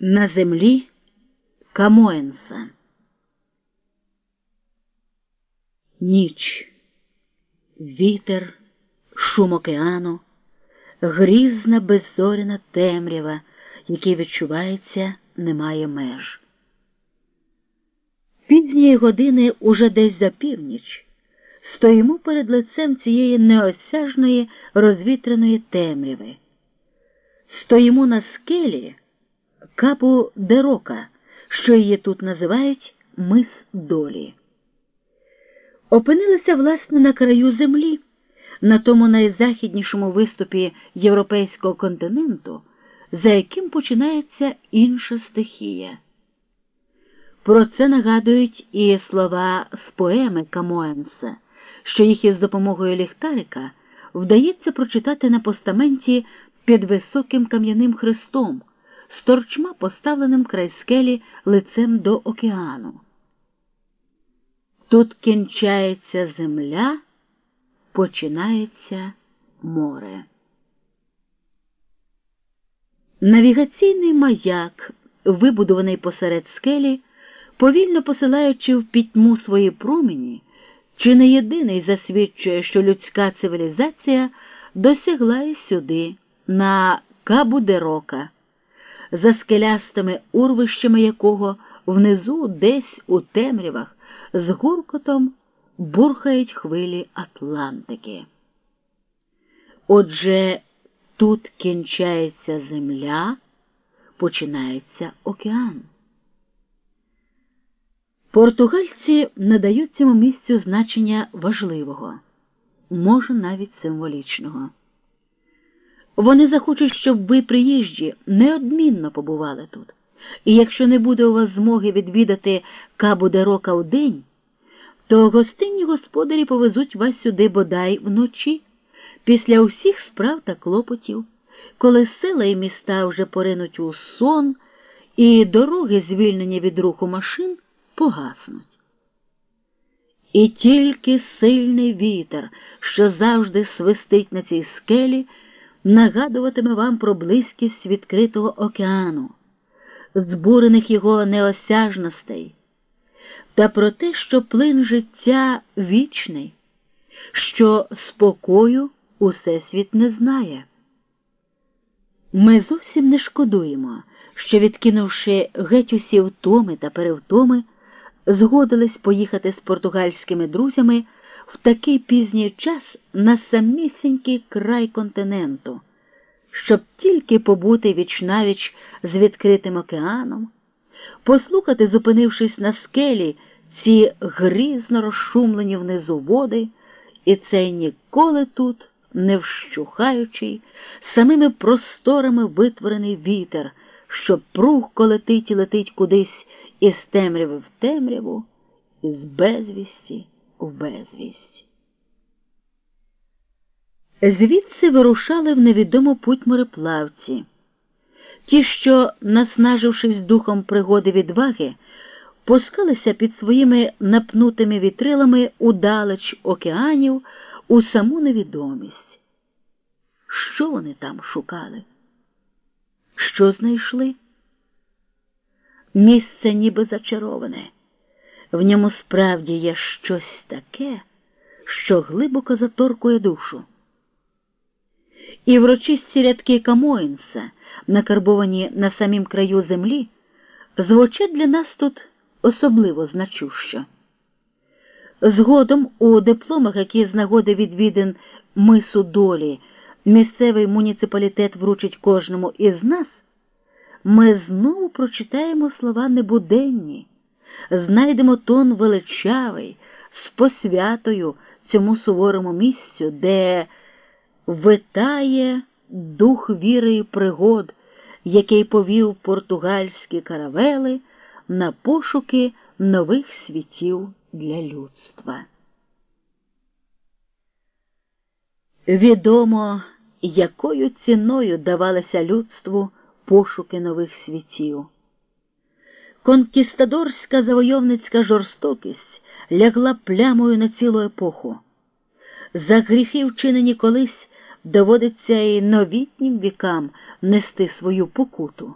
на землі Камоенса. Ніч, вітер, шум океану, грізна беззоряна темрява, який відчувається, немає меж. Пізньої години уже десь за північ стоїмо перед лицем цієї неосяжної розвітреної темряви. Стоїмо на скелі капу Дерока, що її тут називають мис долі. Опинилися, власне, на краю землі, на тому найзахіднішому виступі європейського континенту, за яким починається інша стихія. Про це нагадують і слова з поеми Камоенса, що їх із допомогою ліхтарика вдається прочитати на постаменті під високим кам'яним хрестом, з торчма, поставленим край скелі лицем до океану. Тут кінчається земля, починається море. Навігаційний маяк, вибудований посеред скелі, повільно посилаючи в пітьму свої промені, чи не єдиний засвідчує, що людська цивілізація досягла і сюди, на Кабу де Рока, за скелястими урвищами якого внизу десь у темрявах з гуркотом бурхають хвилі Атлантики. Отже, тут кінчається земля, починається океан. Португальці надають цьому місцю значення важливого, може навіть символічного. Вони захочуть, щоб ви, приїжджі, неодмінно побували тут. І якщо не буде у вас змоги відвідати Кабу де Рока в день, то гостинні господарі повезуть вас сюди бодай вночі, після усіх справ та клопотів, коли села і міста вже поринуть у сон, і дороги, звільнені від руху машин, погаснуть. І тільки сильний вітер, що завжди свистить на цій скелі, нагадуватиме вам про близькість відкритого океану, збурених його неосяжностей, та про те, що плин життя вічний, що спокою усесвіт не знає. Ми зовсім не шкодуємо, що, відкинувши геть усі втоми та перевтоми, згодились поїхати з португальськими друзями в такий пізній час на самісінький край континенту, щоб тільки побути вічнавіч з відкритим океаном, послухати, зупинившись на скелі, ці грізно розшумлені внизу води, і цей ніколи тут не вщухаючий, самими просторами витворений вітер, що прухко летить і летить кудись із темряви в темряву, із безвісті в безвість. Звідси вирушали в невідому путь мореплавці. Ті, що, наснажившись духом пригоди відваги, пускалися під своїми напнутими вітрилами удалеч океанів у саму невідомість. Що вони там шукали? Що знайшли? Місце ніби зачароване. В ньому справді є щось таке, що глибоко заторкує душу. І врочисті рядки Камоїнса, накарбовані на самім краю землі, звучать для нас тут особливо значущо. Згодом у дипломах, які з нагоди відвідин мису долі, місцевий муніципалітет вручить кожному із нас, ми знову прочитаємо слова небуденні, знайдемо тон величавий з посвятою цьому суворому місцю, де витає дух віри і пригод, який повів португальські каравели на пошуки нових світів для людства. Відомо, якою ціною давалися людству пошуки нових світів. Конкістадорська завойовницька жорстокість лягла плямою на цілу епоху. За гріхи, вчинені колись, доводиться і новітнім вікам нести свою покуту.